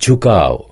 झुकाव